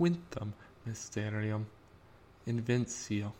quintum mysterium invincio.